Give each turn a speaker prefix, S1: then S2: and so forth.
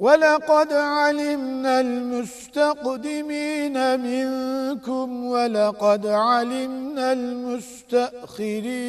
S1: ولقد علمنا المستقدمين منكم ولقد علمنا المستأخرين